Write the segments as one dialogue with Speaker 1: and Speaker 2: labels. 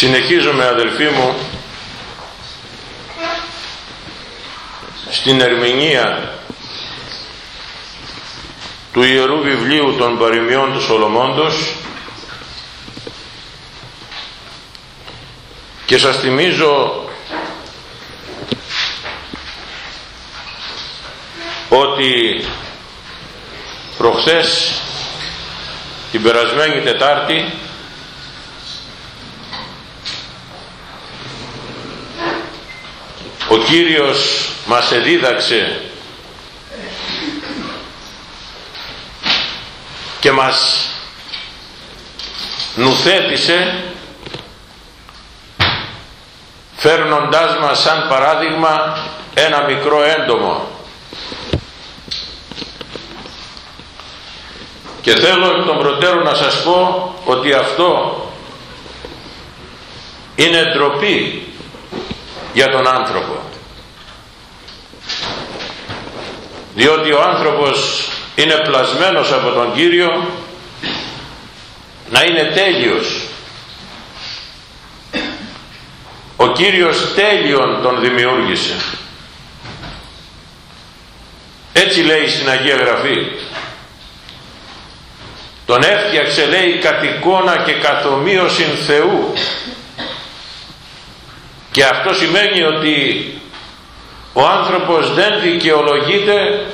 Speaker 1: Συνεχίζουμε αδελφοί μου στην ερμηνεία του Ιερού Βιβλίου των Παροιμιών του Σολομώντος και σας θυμίζω ότι προχθές την περασμένη Τετάρτη ο Κύριος μας εδίδαξε και μας νουθέτησε φέρνοντάς μας σαν παράδειγμα ένα μικρό έντομο. Και θέλω εκ των προτέρων να σας πω ότι αυτό είναι ντροπή για τον άνθρωπο. Διότι ο άνθρωπος είναι πλασμένος από τον Κύριο να είναι τέλειος. Ο Κύριος τέλειον τον δημιούργησε. Έτσι λέει στην Αγία Γραφή. Τον έφτιαξε λέει κατ' εικόνα και καθομοίωσιν Θεού και αυτό σημαίνει ότι ο άνθρωπος δεν δικαιολογείται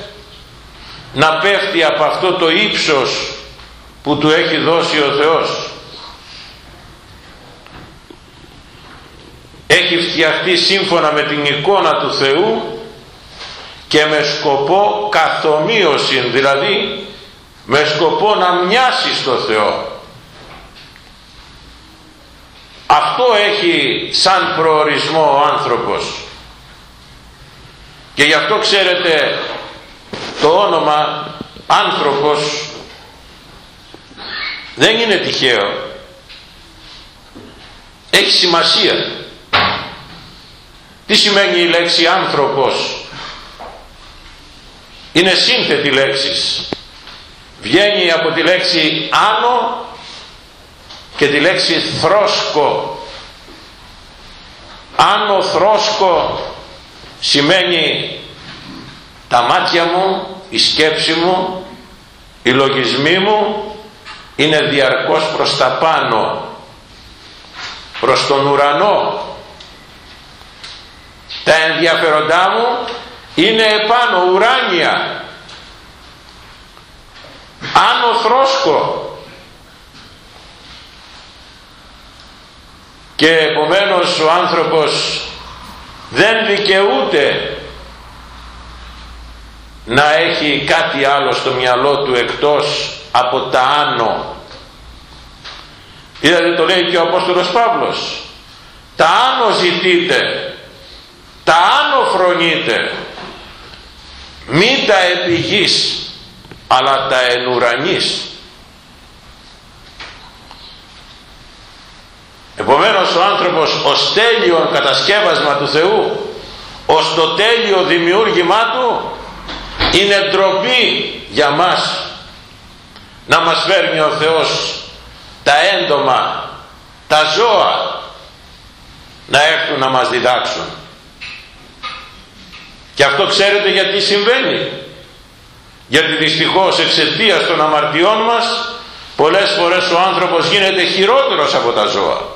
Speaker 1: να πέφτει από αυτό το ύψος που του έχει δώσει ο Θεός. Έχει φτιαχτεί σύμφωνα με την εικόνα του Θεού και με σκοπό καθομοίωσης δηλαδή με σκοπό να μοιάσει στο Θεό αυτό έχει σαν προορισμό ο άνθρωπος. Και γι' αυτό ξέρετε το όνομα άνθρωπος δεν είναι τυχαίο. Έχει σημασία. Τι σημαίνει η λέξη άνθρωπος; Είναι σύνθετη λέξης. Βγαίνει από τη λέξη άνω και τη λέξη θρόσκο. Άνω θρόσκο σημαίνει τα μάτια μου η σκέψη μου οι λογισμοί μου είναι διαρκώς προς τα πάνω προς τον ουρανό. Τα ενδιαφέροντά μου είναι επάνω ουράνια. Άνω θρόσκο και επομένως ο άνθρωπος δεν δικαιούται να έχει κάτι άλλο στο μυαλό του εκτός από τα άνω. Είδατε το λέει και ο Απόστολος Παύλος. Τα άνω ζητείτε τα άνω φρονείτε. Μη τα επιγείς αλλά τα ενουρανείς επομένως ο άνθρωπος ως τέλειο κατασκεύασμα του Θεού ως το τέλειο δημιούργημά του είναι ντροπή για μας. Να μας φέρνει ο Θεός τα έντομα τα ζώα να έρθουν να μας διδάξουν. Και αυτό ξέρετε γιατί συμβαίνει. Γιατί δυστυχώς εξαιτίας των αμαρτιών μας πολλές φορές ο άνθρωπος γίνεται χειρότερος από τα ζώα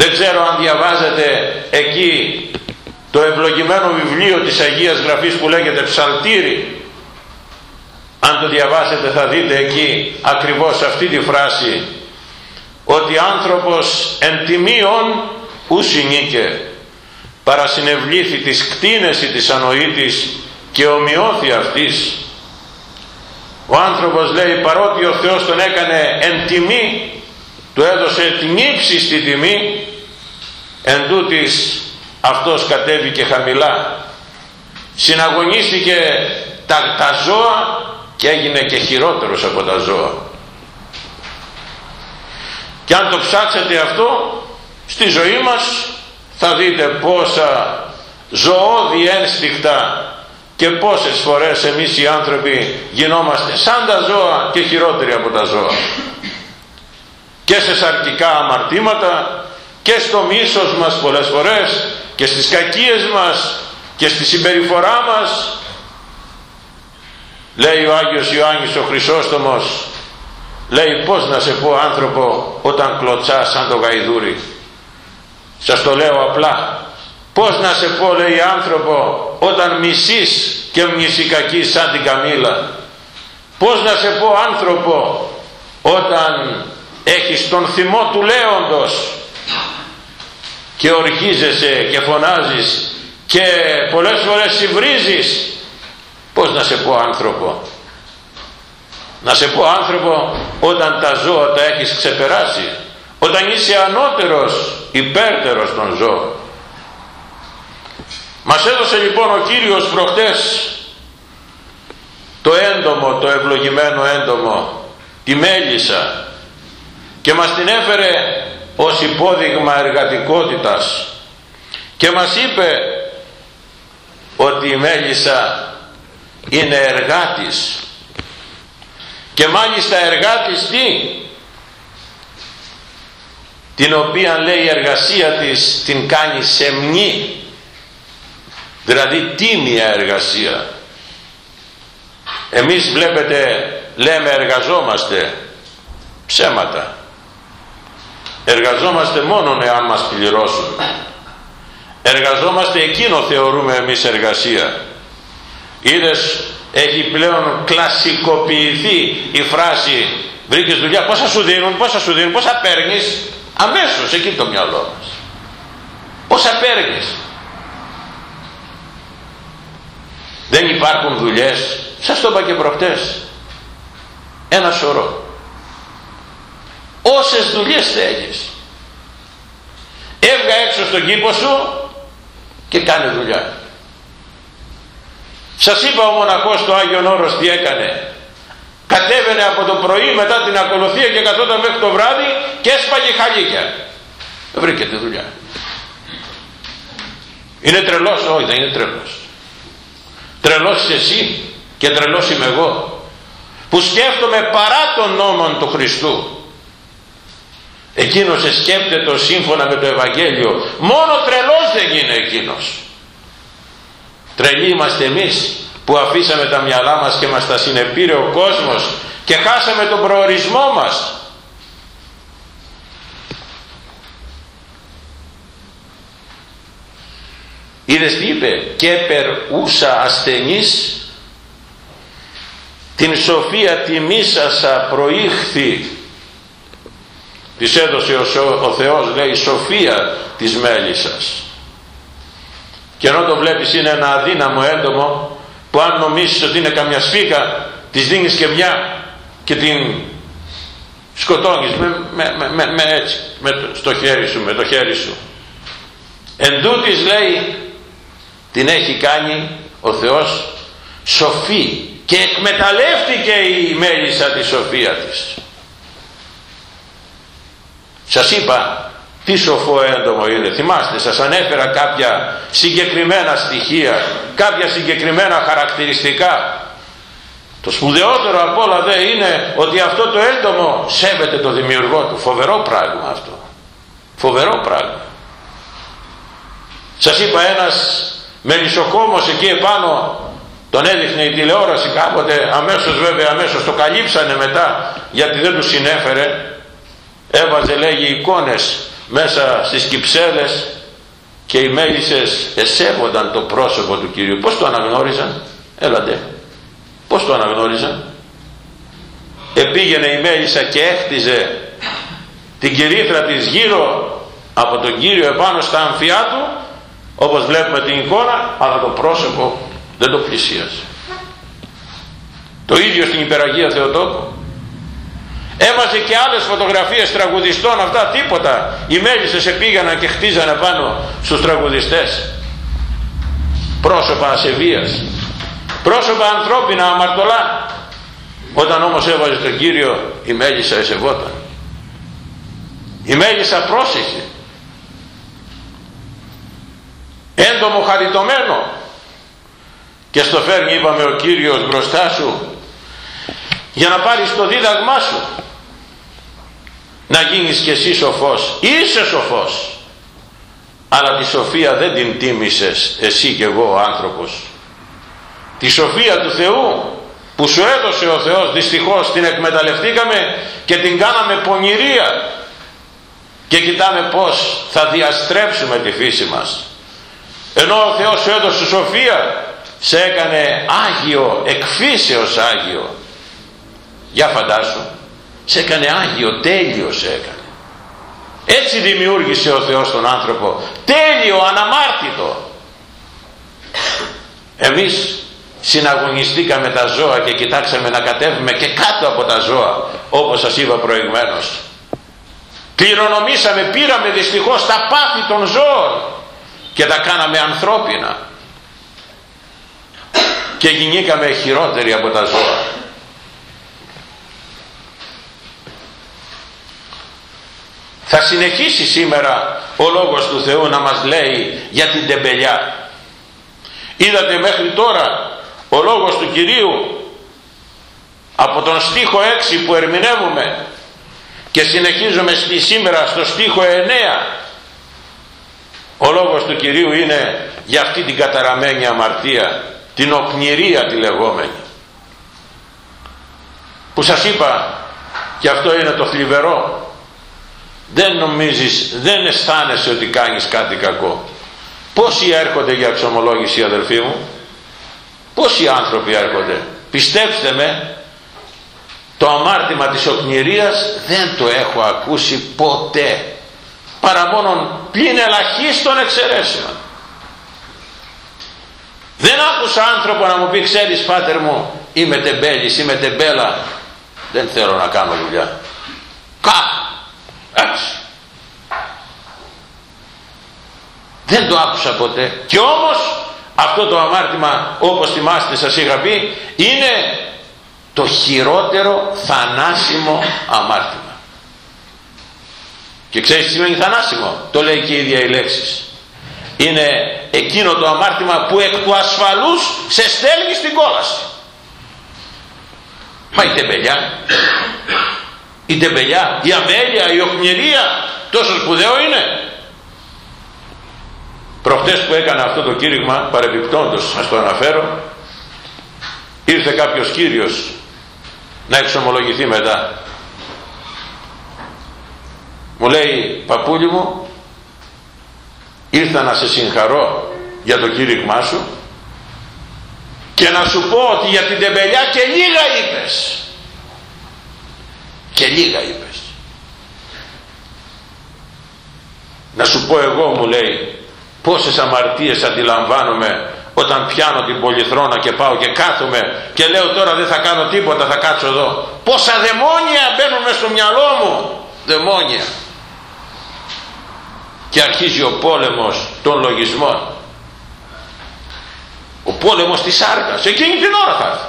Speaker 1: δεν ξέρω αν διαβάζετε εκεί το ευλογημένο βιβλίο της Αγίας Γραφής που λέγεται Ψαλτήρι. Αν το διαβάσετε θα δείτε εκεί ακριβώς αυτή τη φράση ότι άνθρωπος εν τιμίων ους συνήκε παρασυνευλήθη της κτίνεση της ανοήτης και ομοιώθη αυτής. Ο άνθρωπος λέει παρότι ο Θεός τον έκανε εν τιμή του έδωσε την ύψιστη τιμή εν τούτης αυτός κατέβηκε χαμηλά. Συναγωνίστηκε τα, τα ζώα και έγινε και χειρότερος από τα ζώα. Και αν το ψάξετε αυτό στη ζωή μας θα δείτε πόσα ζωώδη ένστικτα και πόσες φορές εμείς οι άνθρωποι γινόμαστε σαν τα ζώα και χειρότεροι από τα ζώα. Και σε σαρκικά αμαρτήματα και στο μίσος μας πολλές φορές και στις κακίες μας και στη συμπεριφορά μας λέει ο Άγιος Ιωάννης ο Χρυσόστομος λέει πως να σε πω άνθρωπο όταν κλωτσάς σαν το γαϊδούρι; Σας το λέω απλά. Πως να σε πω λέει άνθρωπο όταν μισείς και μνησικακείς σαν την καμήλα; Πως να σε πω άνθρωπο όταν έχεις τον θυμό του λέοντος; Και οργίζεσαι και φωνάζεις και πολλές φορές συβρίζεις πως να σε πω άνθρωπο; Να σε πω άνθρωπο όταν τα ζώα τα έχεις ξεπεράσει όταν είσαι ανώτερος υπέρτερος των ζώων. Μας έδωσε λοιπόν ο Κύριος προχτές το έντομο, το ευλογημένο έντομο τη μέλισσα και μας την έφερε ως υπόδειγμα εργατικότητας. Και μας είπε ότι η μέλισσα είναι εργάτης. Και μάλιστα εργάτης τι; Την οποία λέει η εργασία της την κάνει σεμνή δηλαδή τίμια εργασία. Εμείς βλέπετε λέμε εργαζόμαστε ψέματα εργαζόμαστε μόνο εάν μας πληρώσουν. Εργαζόμαστε εκείνο θεωρούμε εμείς εργασία. Είδες έχει πλέον κλασικοποιηθεί η φράση βρήκες δουλειά πόσα σου δίνουν πόσα σου δίνουν πόσα παίρνεις αμέσως εκεί το μυαλό μας. Πόσα παίρνεις. Δεν υπάρχουν δουλειές. Σας το είπα και προχτές. Ένα σωρό όσες δουλειές θέλεις. Έβγα έξω στον κήπο σου και κάνε δουλειά. Σας είπα ο μοναχός του Άγιον Όρος τι έκανε. Κατέβαινε από το πρωί μετά την ακολουθία και καθόταν μέχρι το βράδυ και έσπαγε χαλίκια. Βρήκε τη δουλειά. Είναι τρελός όχι δεν είναι τρελός. Τρελός είσαι εσύ και τρελός είμαι εγώ που σκέφτομαι παρά τον νόμο του Χριστού εκείνος σκέπτεται σύμφωνα με το Ευαγγέλιο. Μόνο τρελός δεν είναι εκείνος. Τρελοί είμαστε εμείς που αφήσαμε τα μυαλά μας και μας τα συνεπήρε ο κόσμος και χάσαμε τον προορισμό μας. Είδες τι είπε; Και περούσα ασθενής την σοφία τιμήσασα προήχθη της έδωσε ο, ο Θεός λέει σοφία της μέλισσας και ενώ το βλέπεις είναι ένα αδύναμο έντομο που αν νομίζεις ότι είναι καμιά σφίγα της δίνεις και μια και την σκοτώνεις με, με, με, με έτσι με το, στο χέρι σου με το χέρι σου. Εν τούτης, λέει την έχει κάνει ο Θεός σοφή και εκμεταλλεύτηκε η μέλισσα τη σοφία της σας είπα τι σοφό έντομο είναι. Θυμάστε σας ανέφερα κάποια συγκεκριμένα στοιχεία κάποια συγκεκριμένα χαρακτηριστικά. Το σπουδαιότερο από όλα δε είναι ότι αυτό το έντομο σέβεται το δημιουργό του. Φοβερό πράγμα αυτό. Φοβερό πράγμα. Σας είπα ένας μελισσοκόμος εκεί επάνω τον έδειχνε η τηλεόραση κάποτε αμέσως βέβαια αμέσως το καλύψανε μετά γιατί δεν τους συνέφερε έβαζε λέγει εικόνες μέσα στις κυψέλες και οι μέλισσες εσέβονταν το πρόσωπο του Κυρίου. Πως το αναγνώριζαν; Έλατε. Πως το αναγνώριζαν; Επήγαινε η μέλισσα και έχτιζε την κυρίθρα της γύρω από τον Κύριο επάνω στα αμφιά του. Όπως βλέπουμε την εικόνα αλλά το πρόσωπο δεν το πλησίασε. Το ίδιο στην υπεραγία Θεοτόκο έβαζε και άλλες φωτογραφίες τραγουδιστών αυτά τίποτα. Οι μέλισσες επήγαιναν και χτίζανε πάνω στους τραγουδιστές. Πρόσωπα ασεβίας. Πρόσωπα ανθρώπινα αμαρτωλά. Όταν όμως έβαζε τον Κύριο η μέλισσα εσεβόταν. Η μέλισσα πρόσεχε. Έντομο χαριτωμένο. Και στο φέρνει είπαμε ο Κύριος μπροστά σου για να πάρεις το δίδαγμά σου να γίνεις και εσύ σοφός. Είσαι σοφός. Αλλά τη σοφία δεν την τίμησες εσύ και εγώ ο άνθρωπος. Τη σοφία του Θεού που σου έδωσε ο Θεός δυστυχώς την εκμεταλλευτήκαμε και την κάναμε πονηρία. Και κοιτάμε πως θα διαστρέψουμε τη φύση μας. Ενώ ο Θεός σου έδωσε σοφία σε έκανε Άγιο εκφύσεως Άγιο. Για φαντάσου σε έκανε Άγιο τέλειος σε έκανε. Έτσι δημιούργησε ο Θεός τον άνθρωπο τέλειο αναμάρτητο. Εμείς συναγωνιστήκαμε τα ζώα και κοιτάξαμε να κατέβουμε και κάτω από τα ζώα όπως σας είπα προηγουμένως. Κληρονομήσαμε πήραμε δυστυχώς τα πάθη των ζώων και τα κάναμε ανθρώπινα. Και γινήκαμε χειρότεροι από τα ζώα θα συνεχίσει σήμερα ο Λόγος του Θεού να μας λέει για την τεμπελιά. Είδατε μέχρι τώρα ο Λόγος του Κυρίου από τον στίχο 6 που ερμηνεύουμε και συνεχίζουμε στη σήμερα στο στίχο 9 ο Λόγος του Κυρίου είναι για αυτή την καταραμένη αμαρτία την οκνηρία τη λεγόμενη. Που σας είπα και αυτό είναι το θλιβερό δεν νομίζεις, δεν αισθάνεσαι ότι κάνεις κάτι κακό. Πόσοι έρχονται για εξομολόγηση αδελφοί μου; Πόσοι άνθρωποι έρχονται; Πιστέψτε με το αμάρτημα της οκνηρίας δεν το έχω ακούσει ποτέ. Παρά μόνον πλην ελαχίστων εξαιρέσεων. Δεν άκουσα άνθρωπο να μου πει ξέρεις πάτερ μου είμαι τεμπέλης, είμαι τεμπέλα δεν θέλω να κάνω δουλειά κα έτσι δεν το άκουσα ποτέ. Και όμως αυτό το αμάρτημα όπως θυμάστε σας είχα πει είναι το χειρότερο θανάσιμο αμάρτημα. Και ξέρεις τι σημαίνει θανάσιμο; Το λέει και η ίδια η λέξη. Είναι εκείνο το αμάρτημα που εκ του ασφαλούς σε στέλνει στην κόλαση. Μα η τεμπελιά η τεμπελιά, η αμέλεια, η οκνηρία τόσο σπουδαίο είναι. Προχτές που έκανα αυτό το κήρυγμα παρεμπιπτόντος σας το αναφέρω ήρθε κάποιος κύριος να εξομολογηθεί μετά. Μου λέει παππούλι μου ήρθα να σε συγχαρώ για το κήρυγμά σου και να σου πω ότι για την τεμπελιά και λίγα είπες και λίγα είπες. Να σου πω εγώ μου λέει πόσες αμαρτίες αντιλαμβάνομαι όταν πιάνω την πολυθρόνα και πάω και κάθομαι και λέω τώρα δεν θα κάνω τίποτα θα κάτσω εδώ πόσα δαιμόνια μπαίνουν στο μυαλό μου. Δαιμόνια. Και αρχίζει ο πόλεμος των λογισμών. Ο πόλεμος της σάρκας εκείνη την ώρα θα έρθει.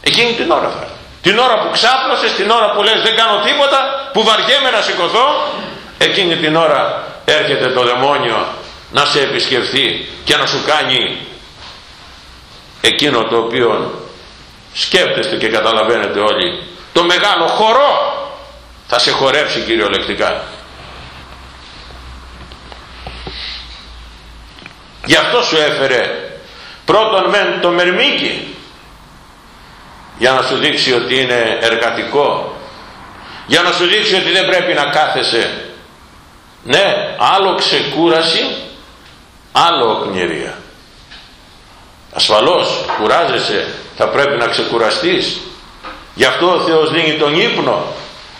Speaker 1: Εκείνη την ώρα θα έρθει την ώρα που ξάπλωσες την ώρα που λες δεν κάνω τίποτα που βαριέμαι να σηκωθώ εκείνη την ώρα έρχεται το δαιμόνιο να σε επισκεφθεί και να σου κάνει εκείνο το οποίο σκέφτεστε και καταλαβαίνετε όλοι. Το μεγάλο χορό θα σε χορέψει κυριολεκτικά. Γι' αυτό σου έφερε πρώτον μεν το μερμίκι για να σου δείξει ότι είναι εργατικό. Για να σου δείξει ότι δεν πρέπει να κάθεσαι. Ναι άλλο ξεκούραση άλλο οκνηρία. Ασφαλώς κουράζεσαι θα πρέπει να ξεκουραστείς. Γι' αυτό ο Θεός δίνει τον ύπνο.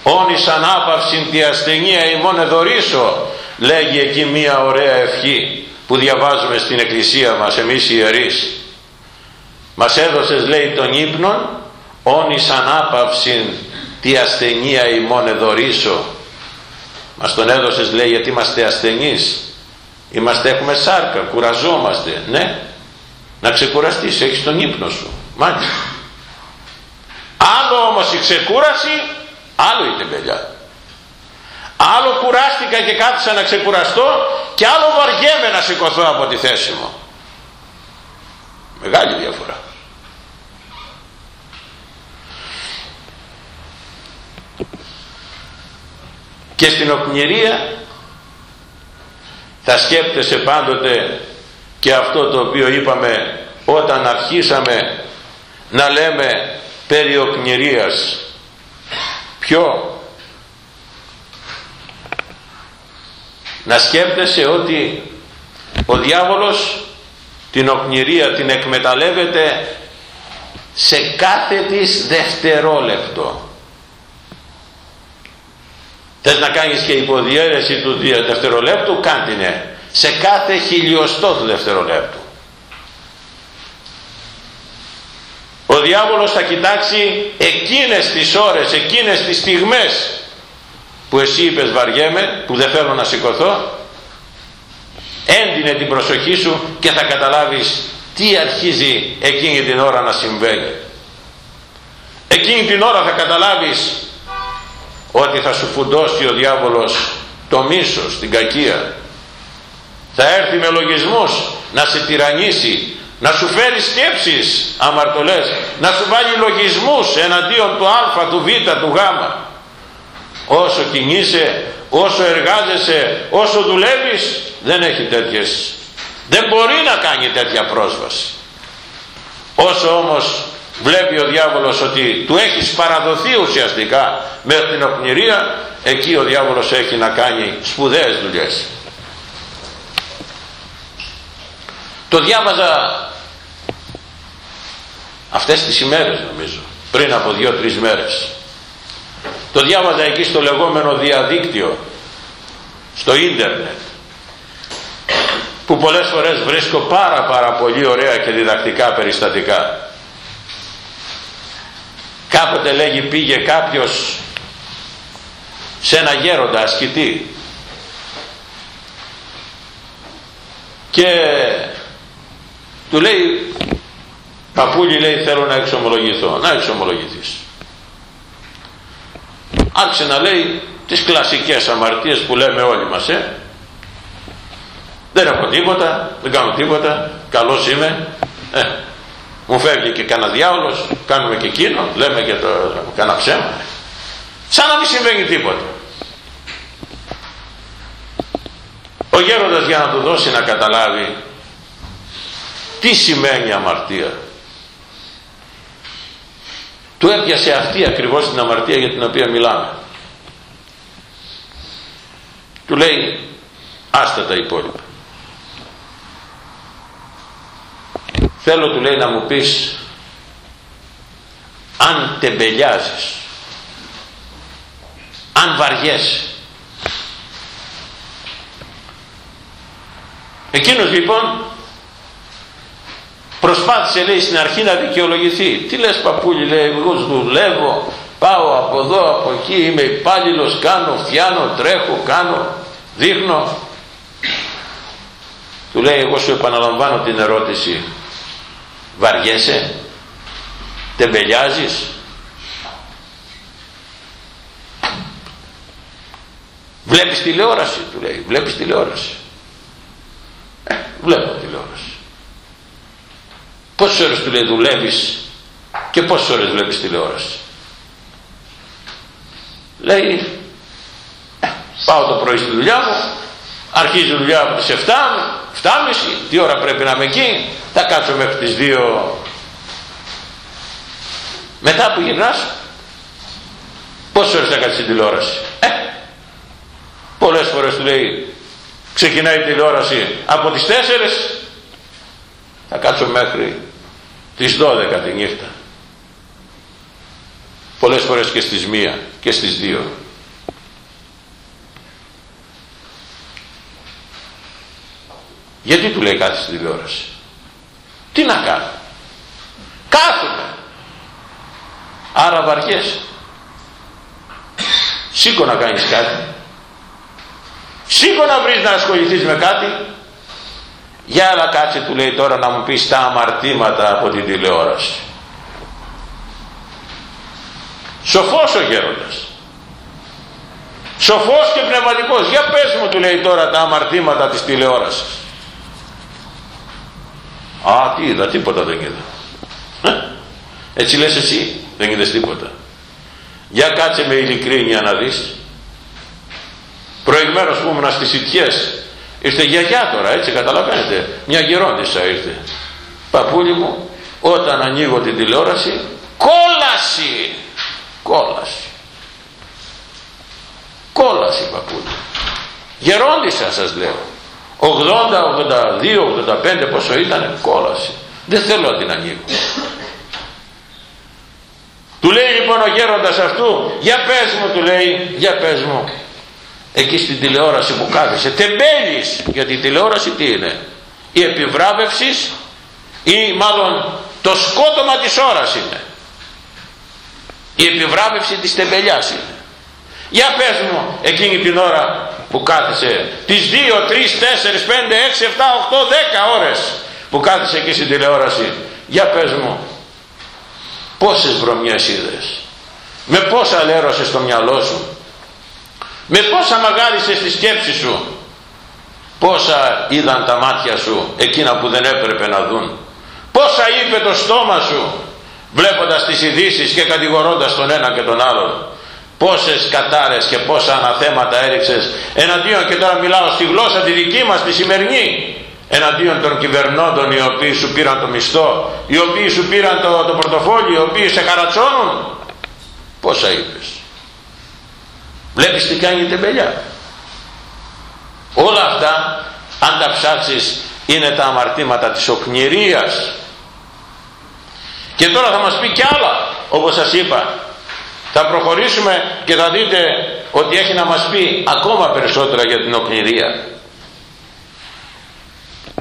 Speaker 1: Όνει σαν άπαυση τη ασθενεία ημών εδωρήσω λέγει εκεί μία ωραία ευχή που διαβάζουμε στην εκκλησία μας εμείς οι ιερείς. Μας έδωσες λέει τον ύπνο όνεις σαν άπαυση τη ασθενεία ημών εδωρήσω. Μας τον έδωσες λέει γιατί είμαστε ασθενείς. Είμαστε έχουμε σάρκα κουραζόμαστε ναι. Να ξεκουραστείς έχεις τον ύπνο σου. Μάλιστα. Άλλο όμως η ξεκούραση άλλο η τεμπελιά. Άλλο κουράστηκα και κάθισα να ξεκουραστώ και άλλο βαριέμαι να σηκωθώ από τη θέση μου. Μεγάλη διαφορά και στην οκνηρία θα σκέπτεσαι πάντοτε και αυτό το οποίο είπαμε όταν αρχίσαμε να λέμε περί οκνηρίας. Ποιο; Να σκέπτεσαι ότι ο διάβολος την οκνηρία την εκμεταλλεύεται σε κάθε της δευτερόλεπτο θες να κάνεις και υποδιέρεση του δευτερολέπτου κάντινε σε κάθε χιλιοστό του δευτερολέπτου. Ο διάβολος θα κοιτάξει εκείνες τις ώρες εκείνες τις στιγμές που εσύ είπες βαριέμαι που δεν θέλω να σηκωθώ έντυνε την προσοχή σου και θα καταλάβεις τι αρχίζει εκείνη την ώρα να συμβαίνει. Εκείνη την ώρα θα καταλάβεις ότι θα σου φουντώσει ο διάβολος το μίσος, την κακία. Θα έρθει με λογισμούς να σε τυραννήσει να σου φέρει σκέψεις αμαρτωλές να σου βάλει λογισμούς εναντίον του α, του β, του γ. Όσο κινείσαι όσο εργάζεσαι όσο δουλεύεις δεν έχει τέτοιες. Δεν μπορεί να κάνει τέτοια πρόσβαση. Όσο όμως βλέπει ο διάβολος ότι του έχεις παραδοθεί ουσιαστικά μέχρι την οκνηρία. Εκεί ο διάβολος έχει να κάνει σπουδαίες δουλειές. Το διάβαζα αυτές τις ημέρες νομίζω πριν από δύο-τρεις μέρες. Το διάβαζα εκεί στο λεγόμενο διαδίκτυο στο ίντερνετ που πολλές φορές βρίσκω πάρα πάρα πολύ ωραία και διδακτικά περιστατικά κάποτε λέγει πήγε κάποιος σε ένα γέροντα ασκητή και του λέει παππούλη λέει θέλω να εξομολογηθώ να εξομολογηθείς άρχισε να λέει τις κλασικές αμαρτίες που λέμε όλοι μας ε; δεν έχω τίποτα δεν κάνω τίποτα καλός είμαι ε, μου φεύγει και κανένα διάολος κάνουμε και εκείνο λέμε και το κανένα ψέμα. Σαν να μην συμβαίνει τίποτα. Ο γέροντας για να του δώσει να καταλάβει τι σημαίνει αμαρτία. Του έπιασε αυτή ακριβώς την αμαρτία για την οποία μιλάμε. Του λέει άστα τα υπόλοιπα θέλω του λέει να μου πεις αν τεμπελιάζεις αν βαριέσαι. Εκείνος λοιπόν προσπάθησε λέει στην αρχή να δικαιολογηθεί. Τι λες παππούλη λέει εγώ δουλεύω πάω από εδώ από εκεί είμαι υπάλληλος, κάνω φτιάνω τρέχω κάνω δείχνω. Του λέει εγώ σου επαναλαμβάνω την ερώτηση βαριέσαι τεμπελιάζεις βλέπεις τηλεόραση του λέει. Βλέπεις τηλεόραση. Ε, βλέπω τηλεόραση. Πόσες ώρες του λέει δουλεύεις και πόσες ώρες βλέπεις τηλεόραση. Λέει ε, πάω το πρωί στη δουλειά μου αρχίζει η δουλειά από τις 7 7.30 τι ώρα πρέπει να είμαι εκεί θα κάτσω μέχρι τις 2 μετά που γυρνάς πόσες ώρες θα κάτσεις στην τηλεόραση; Ε, πολλές φορές του λέει ξεκινάει η τηλεόραση από τις 4 θα κάτσω μέχρι τις 12 τη νύχτα. Πολλές φορές και στις 1 και στις 2 γιατί του λέει κάτι στη τηλεόραση τι να κάνω; Κάθομαι. Άρα βαριέσαι. Σήκω να κάνεις κάτι. Σήκω να βρεις να ασχοληθείς με κάτι. Για άλλα κάτσε του λέει τώρα να μου πεις τα αμαρτήματα από την τηλεόραση. Σοφός ο γέροντας. Σοφός και πνευματικός. Για πες μου του λέει τώρα τα αμαρτήματα της τηλεόρασης α τι είδα τίποτα δεν είδα. Ε, έτσι λες εσύ δεν είδες τίποτα. Για κάτσε με ειλικρίνεια να δεις. Προηγμένως που ήμουν στις Ιτιές ήρθε γιαγιά τώρα έτσι καταλαβαίνετε. Μια γερόντισσα ήρθε. Παππούλη μου όταν ανοίγω την τηλεόραση κόλαση! Κόλαση. Κόλαση παππούλη γερόντισσα σας λέω 80, 82, 85 πόσο ήταν κόλαση. Δεν θέλω να την ανοίγω. Του λέει λοιπόν ο γέροντας αυτού για πες μου του λέει για πες μου εκεί στην τηλεόραση που κάθεσαι τεμπέλης γιατί η τηλεόραση τι είναι; Η επιβράβευσης ή μάλλον το σκότωμα της ώρας είναι; Η επιβράβευση της τεμπελιάς είναι; Για πες μου εκείνη την ώρα που κάθισε τις 2, 3, 4, 5, 6, 7, 8, 10 ώρες που κάθισε εκεί στην τηλεόραση. Για πες μου πόσες βρωμιές είδες με πόσα λέρωσες στο μυαλό σου με πόσα μαγάρισες στη σκέψη σου πόσα είδαν τα μάτια σου εκείνα που δεν έπρεπε να δουν πόσα είπε το στόμα σου βλέποντας τις ειδήσεις και κατηγορώντας τον ένα και τον άλλον πόσες κατάρες και πόσα αναθέματα έριξες εναντίον και τώρα μιλάω στη γλώσσα τη δική μας τη σημερινή εναντίον των κυβερνώντων οι οποίοι σου πήραν το μισθό οι οποίοι σου πήραν το, το πορτοφόλι οι οποίοι σε χαρατσώνουν. Πόσα είπες. Βλέπεις τι κάνει η τεμπελιά. Όλα αυτά αν τα ψάξεις είναι τα αμαρτήματα της οκνηρίας. Και τώρα θα μας πει κι άλλα όπως σας είπα θα προχωρήσουμε και θα δείτε ότι έχει να μας πει ακόμα περισσότερα για την οκνηρία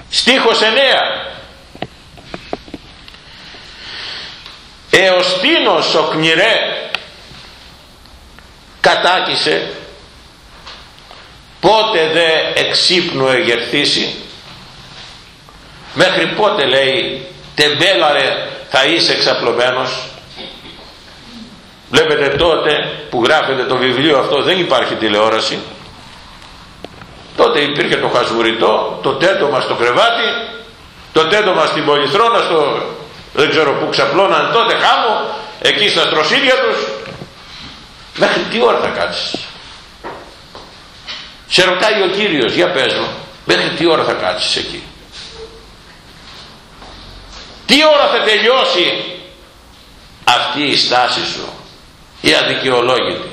Speaker 1: στίχος 9 έως τίνος οκνηρέ κατάκησε πότε δε εξύπνου εγερθήσει μέχρι πότε λέει τεμπέλαρε θα είσαι εξαπλωμένος βλέπετε τότε που γράφεται το βιβλίο αυτό δεν υπάρχει τηλεόραση. Τότε υπήρχε το χασβουριτό το τέτομα στο κρεβάτι το τέτομα στην πολυθρόνα στο δεν ξέρω που ξαπλώναν τότε χάμω εκεί στα στροσίδια τους. Μέχρι τι ώρα θα κάτσεις; Σε ρωτάει ο Κύριος για πες μου μέχρι τι ώρα θα κάτσεις εκεί; Τι ώρα θα τελειώσει αυτή η στάση σου; Η αδικαιολόγητη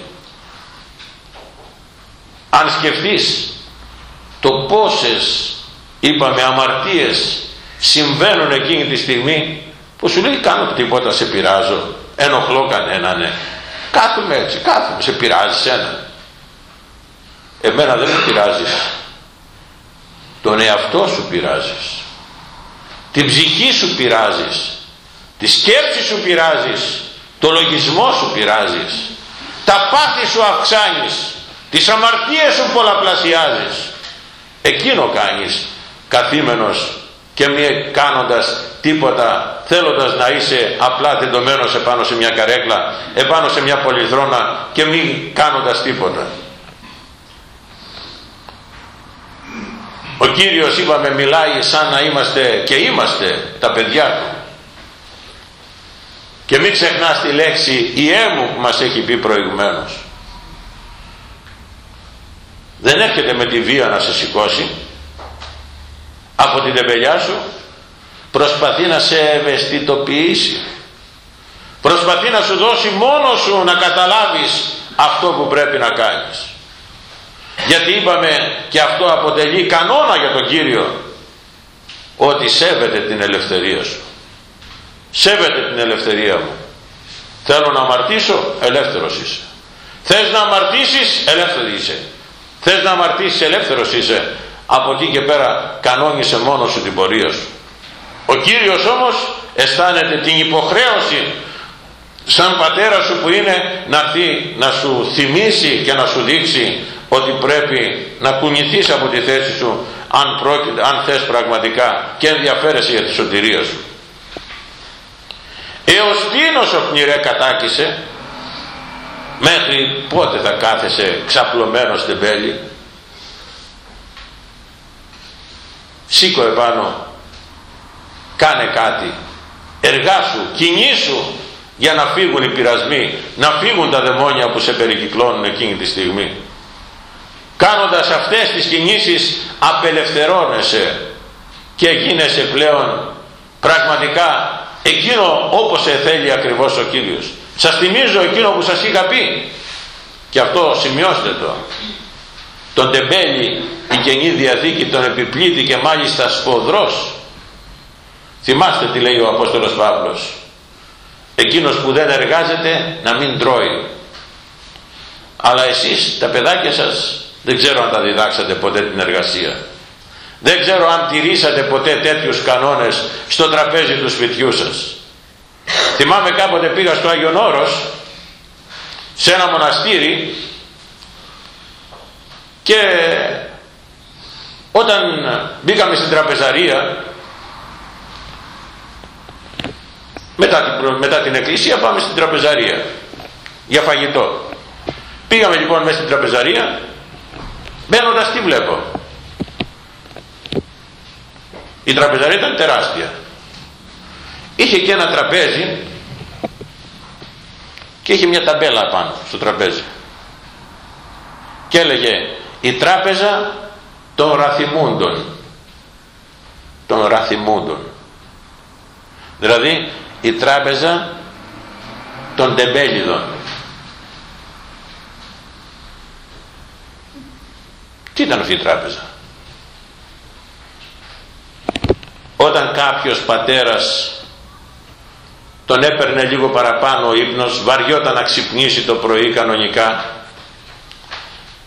Speaker 1: αν σκεφτείς το πόσες είπαμε αμαρτίες συμβαίνουν εκείνη τη στιγμή που σου λέει κάνω τίποτα σε πειράζω ενοχλώ κανένα ναι κάθομαι έτσι κάθομαι σε πειράζει ένα εμένα δεν με πειράζεις. Τον εαυτό σου πειράζεις. Την ψυχή σου πειράζεις. Τη σκέψη σου πειράζεις το λογισμό σου πειράζεις. Τα πάθη σου αυξάνεις. Τις αμαρτίες σου πολλαπλασιάζεις. Εκείνο κάνεις καθήμενος και μη κάνοντας τίποτα θέλοντας να είσαι απλά τεντωμένος επάνω σε μια καρέκλα επάνω σε μια πολυθρόνα και μη κάνοντας τίποτα. Ο Κύριος είπαμε μιλάει σαν να είμαστε και είμαστε τα παιδιά του και μην ξεχνάς τη λέξη «ιέ μου» που μας έχει πει προηγουμένως. Δεν έρχεται με τη βία να σε σηκώσει. Από την τεμπελιά σου προσπαθεί να σε ευαισθητοποιήσει. Προσπαθεί να σου δώσει μόνο σου να καταλάβεις αυτό που πρέπει να κάνεις. Γιατί είπαμε και αυτό αποτελεί κανόνα για τον Κύριο ότι σέβεται την ελευθερία σου σέβεται την ελευθερία μου. Θέλω να αμαρτήσω ελεύθερος είσαι. Θες να αμαρτήσεις ελεύθερος είσαι. Θες να αμαρτήσεις ελεύθερος είσαι. Από εκεί και πέρα κανόνισε μόνος σου την πορεία σου. Ο Κύριος όμως αισθάνεται την υποχρέωση σαν πατέρα σου που είναι να έρθει να σου θυμίσει και να σου δείξει ότι πρέπει να κουνηθείς από τη θέση σου αν, πρόκειται, αν θες πραγματικά και ενδιαφέρεσαι για τη σωτηρία σου έως τίνος ο πνηρέ κατάκησε μέχρι πότε θα κάθεσαι ξαπλωμένος στην πέλη. Σήκω επάνω κάνε κάτι εργάσου, κινήσου για να φύγουν οι πειρασμοί να φύγουν τα δαιμόνια που σε περικυκλώνουν εκείνη τη στιγμή. Κάνοντας αυτές τις κινήσεις απελευθερώνεσαι και γίνεσαι πλέον πραγματικά εκείνο όπως σε θέλει ακριβώς ο Κύριος. Σας θυμίζω εκείνο που σας είχα πει. Και αυτό σημειώστε το. Τον τεμπέλη η Καινή Διαθήκη τον επιπλήττει και μάλιστα σφοδρός θυμάστε τι λέει ο Απόστολος Παύλος. Εκείνος που δεν εργάζεται να μην τρώει. Αλλά εσείς τα παιδάκια σας δεν ξέρω αν τα διδάξατε ποτέ την εργασία δεν ξέρω αν τηρήσατε ποτέ τέτοιους κανόνες στο τραπέζι του σπιτιού σας. Θυμάμαι κάποτε πήγα στο Άγιον Όρος σε ένα μοναστήρι και όταν μπήκαμε στην τραπεζαρία μετά την, μετά την εκκλησία πάμε στην τραπεζαρία για φαγητό. Πήγαμε λοιπόν μέσα στην τραπεζαρία μπαίνοντας τι βλέπω; Η τραπεζαρία ήταν τεράστια. Είχε και ένα τραπέζι και είχε μια ταμπέλα πάνω στο τραπέζι. Και έλεγε η τράπεζα των ραθιμούντων των ραθιμούντων. Δηλαδή η τράπεζα των τεμπέλιδων. Τι ήταν αυτή η τράπεζα; Όταν κάποιος πατέρας τον έπαιρνε λίγο παραπάνω ο ύπνος βαριόταν να ξυπνήσει το πρωί κανονικά.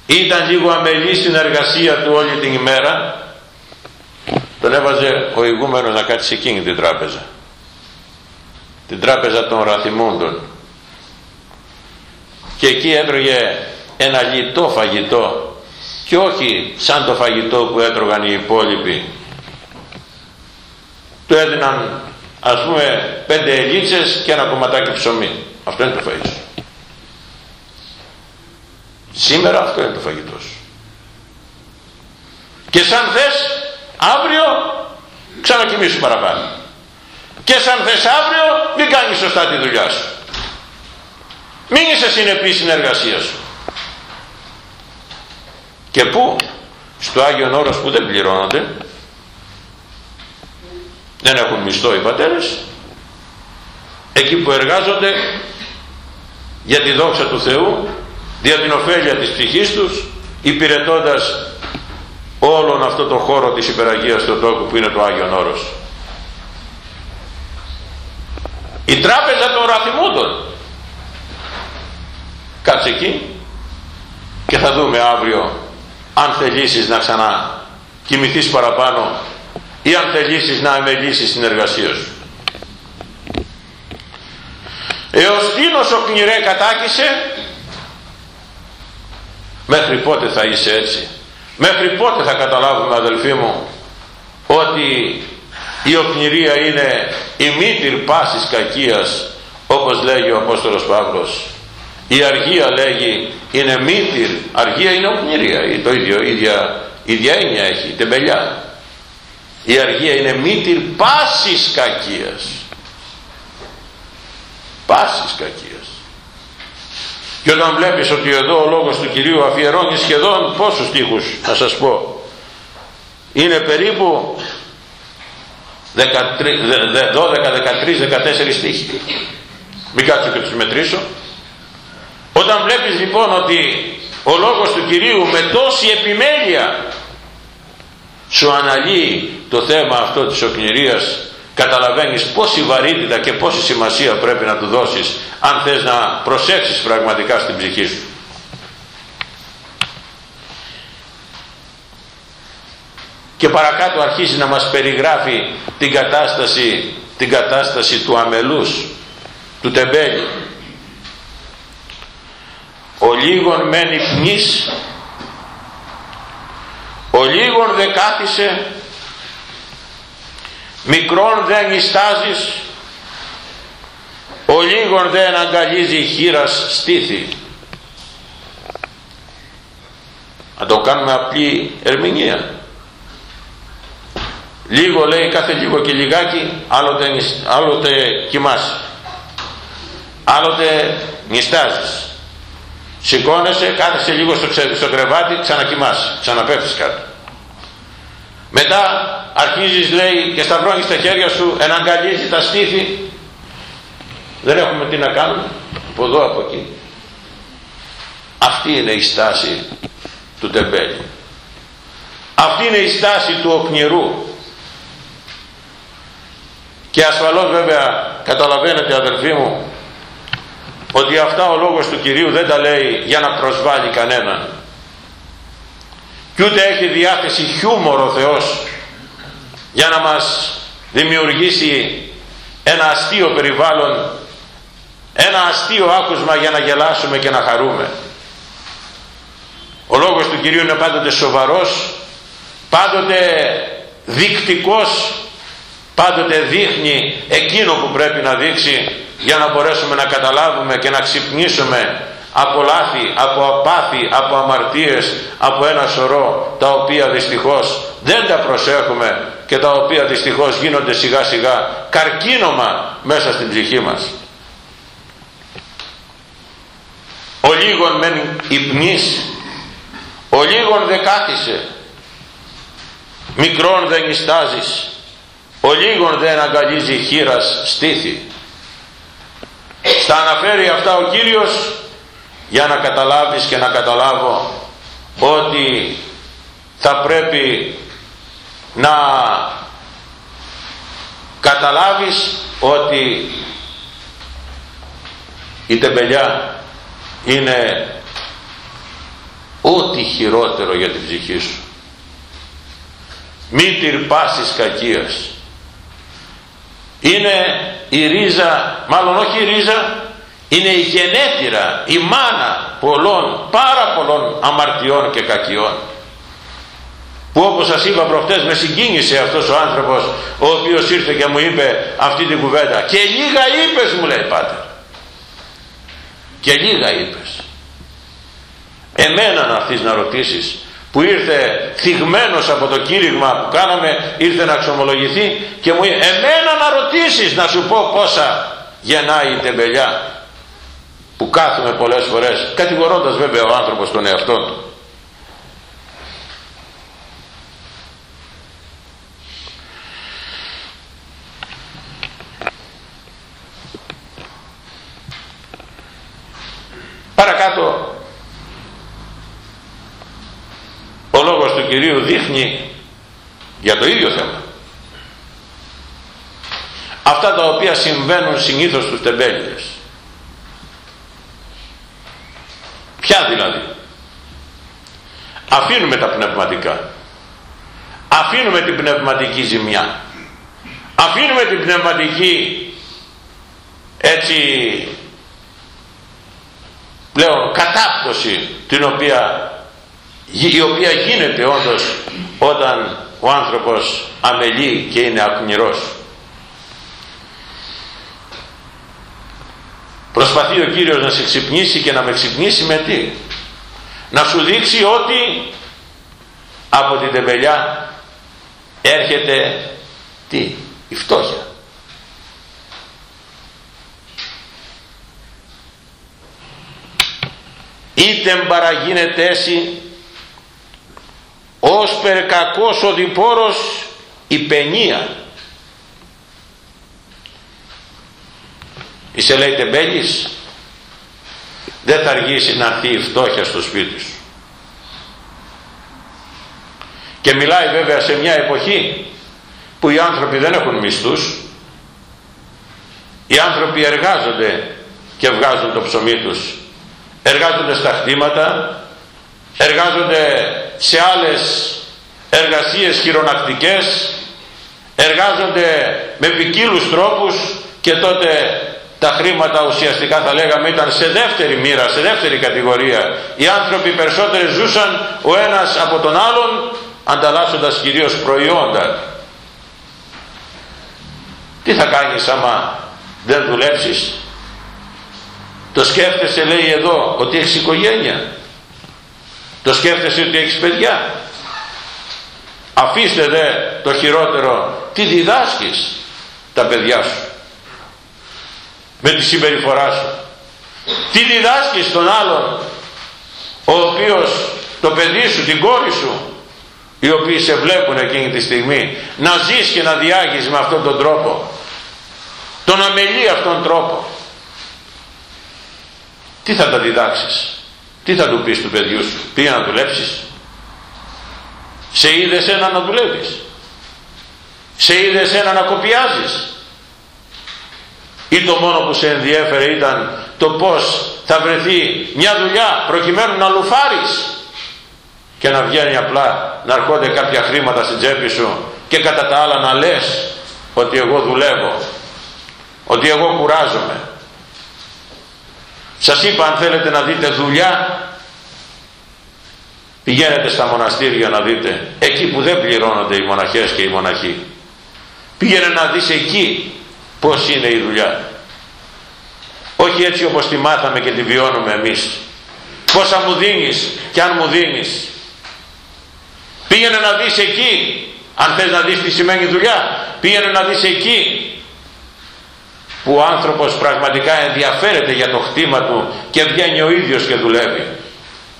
Speaker 1: Ήταν λίγο αμελή στην εργασία του όλη την ημέρα. Τον έβαζε ο ηγούμενος να κάτσει σε εκείνη την τράπεζα. Την τράπεζα των ραθιμούντων και εκεί έτρωγε ένα λιτό φαγητό. Και όχι σαν το φαγητό που έτρωγαν οι υπόλοιποι του έδιναν ας πούμε πέντε ελίτσες και ένα κομματάκι ψωμί. Αυτό είναι το φαγητό. Σήμερα αυτό είναι το φαγητό σου. Και σαν θες αύριο ξανακοιμήσου παραπάνω. Και σαν θες αύριο μην κάνεις σωστά τη δουλειά σου. Μην είσαι συνεπής στην εργασία σου. Και πού; Στο Άγιον Όρος που δεν πληρώνονται δεν έχουν μισθό οι πατέρες. Εκεί που εργάζονται για τη δόξα του Θεού για την ωφέλεια της ψυχής τους υπηρετώντας όλον αυτό το χώρο της υπεραγίας του τόκου που είναι το Άγιον Όρος. Η τράπεζα των ραθιμούντων. Κάτσε εκεί και θα δούμε αύριο αν θελήσεις να ξανά κοιμηθείς παραπάνω ή αν θελήσεις να αμελήσεις την εργασία σου έως τίνος ο κνηρέ κατάκησε μέχρι πότε θα είσαι έτσι; Μέχρι πότε θα καταλάβουμε αδελφοί μου ότι η οκνηρία είναι η μήτυρ πάσης κακίας όπως λέγει ο Απόστολος Παύλος. Η αργία λέγει είναι μήτυρ αργία είναι οκνηρία. Το ίδιο ίδια, ίδια έννοια έχει τεμπελιά η αργία είναι μήτυρ πάσης κακίας. Πάσης κακίας. Και όταν βλέπεις ότι εδώ ο λόγος του Κυρίου αφιερώνει σχεδόν πόσους στίχους να σας πω. Είναι περίπου 12, 13, 14 στίχοι μην κάτσω και τους μετρήσω. Όταν βλέπεις λοιπόν ότι ο λόγος του Κυρίου με τόση επιμέλεια σου αναλύει το θέμα αυτό της οκνηρίας. Καταλαβαίνεις πόση βαρύτητα και πόση σημασία πρέπει να του δώσεις αν θες να προσέξεις πραγματικά στην ψυχή σου. Και παρακάτω αρχίζει να μας περιγράφει την κατάσταση την κατάσταση του αμελούς του τεμπέλη. Ο λίγον μένει πνής ο λίγον δε κάθισε μικρόν δεν νιστάζεις ο λίγον δεν αγκαλίζει χείρας στήθη. Να το κάνουμε απλή ερμηνεία. Λίγο λέει κάθε λίγο και λιγάκι άλλοτε, άλλοτε κοιμάσαι. Άλλοτε νιστάζεις σηκώνεσαι κάθεσαι λίγο στο, στο κρεβάτι ξανακοιμάσαι ξαναπέφτεις κάτω. Μετά αρχίζεις λέει και σταυρώνεις τα χέρια σου εναγκαλίζει τα στήθη. Δεν έχουμε τι να κάνουμε από εδώ από εκεί. Αυτή είναι η στάση του τεμπέλη αυτή είναι η στάση του οκνηρού. Και ασφαλώς βέβαια καταλαβαίνετε αδελφοί μου ότι αυτά ο λόγος του Κυρίου δεν τα λέει για να προσβάλλει κανέναν. Και ούτε έχει διάθεση χιούμορ ο Θεός για να μας δημιουργήσει ένα αστείο περιβάλλον ένα αστείο άκουσμα για να γελάσουμε και να χαρούμε. Ο λόγος του Κυρίου είναι πάντοτε σοβαρός πάντοτε δεικτικός πάντοτε δείχνει εκείνο που πρέπει να δείξει για να μπορέσουμε να καταλάβουμε και να ξυπνήσουμε από λάθη, από απάθη, από αμαρτίες, από ένα σωρό τα οποία δυστυχώς δεν τα προσέχουμε και τα οποία δυστυχώς γίνονται σιγά σιγά καρκίνωμα μέσα στην ψυχή μας. Ο λίγον μεν υπνής, ο λίγον δεν κάθισε, μικρόν δεν ιστάζεις, ο λίγον δεν αγκαλίζει χείρας στήθη. Στα αναφέρει αυτά ο Κύριος για να καταλάβεις και να καταλάβω ότι θα πρέπει να καταλάβεις ότι η τεμπελιά είναι ό,τι χειρότερο για την ψυχή σου. Μη τυρπάσεις κακίας είναι η ρίζα μάλλον όχι η ρίζα είναι η γενέτειρα η μάνα πολλών πάρα πολλών αμαρτιών και κακιών. Που όπως σας είπα προχτές με συγκίνησε αυτός ο άνθρωπος ο οποίος ήρθε και μου είπε αυτή την κουβέντα. Και λίγα είπες μου λέει πάτερ και λίγα είπες εμένα να έρθεις να ρωτήσεις που ήρθε θυγμένος από το κήρυγμα που κάναμε ήρθε να ξομολογηθεί και μου είπε εμένα να ρωτήσεις να σου πω πόσα γεννάει η τεμπελιά που κάθουμε πολλές φορές κατηγορώντας βέβαια ο άνθρωπος τον εαυτό του παρακάτω ο λόγος του Κυρίου δείχνει για το ίδιο θέμα. Αυτά τα οποία συμβαίνουν συνήθως στους τεμπέλιδες ποια δηλαδή; Αφήνουμε τα πνευματικά. Αφήνουμε την πνευματική ζημιά. Αφήνουμε την πνευματική έτσι πλέον κατάπτωση την οποία η οποία γίνεται όντως όταν ο άνθρωπος αμελεί και είναι ακνηρός προσπαθεί ο Κύριος να σε ξυπνήσει και να με ξυπνήσει με τι; Να σου δείξει ότι από την τεμπελιά έρχεται τι; Η φτώχεια. Είτε παραγίνεται έτσι ως περκακός ο διπόρος η παινία. Είσαι λέει τεμπέλης; Δεν θα αργήσει να έρθει η φτώχεια στο σπίτι σου. Και μιλάει βέβαια σε μια εποχή που οι άνθρωποι δεν έχουν μισθούς. Οι άνθρωποι εργάζονται και βγάζουν το ψωμί τους. Εργάζονται στα χτήματα εργάζονται σε άλλες εργασίες χειρονακτικές εργάζονται με ποικίλους τρόπους και τότε τα χρήματα ουσιαστικά θα λέγαμε ήταν σε δεύτερη μοίρα, σε δεύτερη κατηγορία. Οι άνθρωποι περισσότεροι ζούσαν ο ένας από τον άλλον ανταλλάσσοντας κυρίως προϊόντα. Τι θα κάνεις άμα δεν δουλέψεις; Το σκέφτεσαι λέει εδώ ότι έχεις οικογένεια. Το σκέφτεσαι ότι έχεις παιδιά; Αφήστε δε το χειρότερο. Τι διδάσκεις τα παιδιά σου; Με τη συμπεριφορά σου τι διδάσκεις τον άλλον ο οποίος το παιδί σου, την κόρη σου οι οποίοι σε βλέπουν εκείνη τη στιγμή να ζεις και να διάγεις με αυτόν τον τρόπο τον αμελεί αυτόν τον τρόπο τι θα τα διδάξεις; Τι θα του πεις του παιδιού σου πήγε να δουλέψεις; Σε είδε ένα να δουλεύεις. Σε είδε ένα να κοπιάζεις. Ή το μόνο που σε ενδιέφερε ήταν το πως θα βρεθεί μια δουλειά προκειμένου να λουφάρεις και να βγαίνει απλά να έρχονται κάποια χρήματα στην τσέπη σου και κατά τα άλλα να λες ότι εγώ δουλεύω ότι εγώ κουράζομαι σας είπα αν θέλετε να δείτε δουλειά πηγαίνετε στα μοναστήρια να δείτε. Εκεί που δεν πληρώνονται οι μοναχές και οι μοναχοί. Πήγαινε να δεις εκεί πως είναι η δουλειά. Όχι έτσι όπως τη μάθαμε και τη βιώνουμε εμείς. Πόσα μου δίνεις και αν μου δίνεις. Πήγαινε να δεις εκεί αν θες να δεις τι σημαίνει δουλειά. Πήγαινε να δεις εκεί που ο άνθρωπος πραγματικά ενδιαφέρεται για το χτήμα του και βγαίνει ο ίδιος και δουλεύει.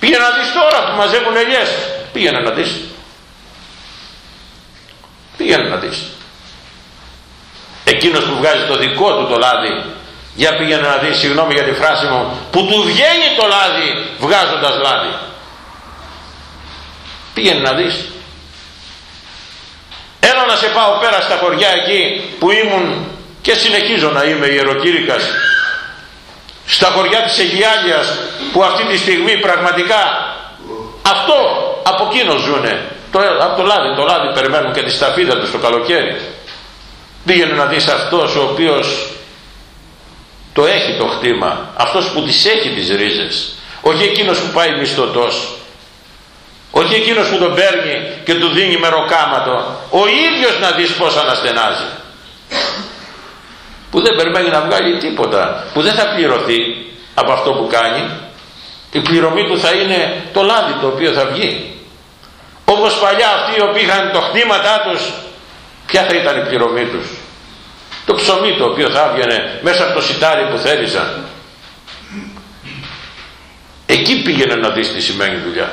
Speaker 1: Πήγαινε να δεις τώρα που μαζεύουν ελιές. Πήγαινε να δεις. Πήγαινε να δεις. Εκείνος που βγάζει το δικό του το λάδι για πήγαινε να δεις συγγνώμη για τη φράση μου που του βγαίνει το λάδι βγάζοντας λάδι. Πήγαινε να δεις. Έλα να σε πάω πέρα στα χωριά εκεί που ήμουν και συνεχίζω να είμαι ιεροκήρυκας. Στα χωριά της Αιγιάλιας που αυτή τη στιγμή πραγματικά αυτό από εκείνο ζουνε το, από το λάδι, το λάδι περιμένουν και τη σταφίδα τους το καλοκαίρι. Πήγαινε να δεις αυτός ο οποίος το έχει το χτήμα αυτός που τις έχει τις ρίζες. Όχι εκείνος που πάει μισθωτός. Όχι εκείνος που τον παίρνει και του δίνει μεροκάματο. Ο ίδιος να δεις πως αναστενάζει που δεν περιμένει να βγάλει τίποτα που δεν θα πληρωθεί από αυτό που κάνει. Η πληρωμή του θα είναι το λάδι το οποίο θα βγει. Όπως παλιά αυτοί οι οποίοι είχαν το χτήματά τους ποια θα ήταν η πληρωμή τους; Το ψωμί το οποίο θα έβγαινε μέσα από το σιτάρι που θέριζαν εκεί πήγαινε να δεις τι σημαίνει δουλειά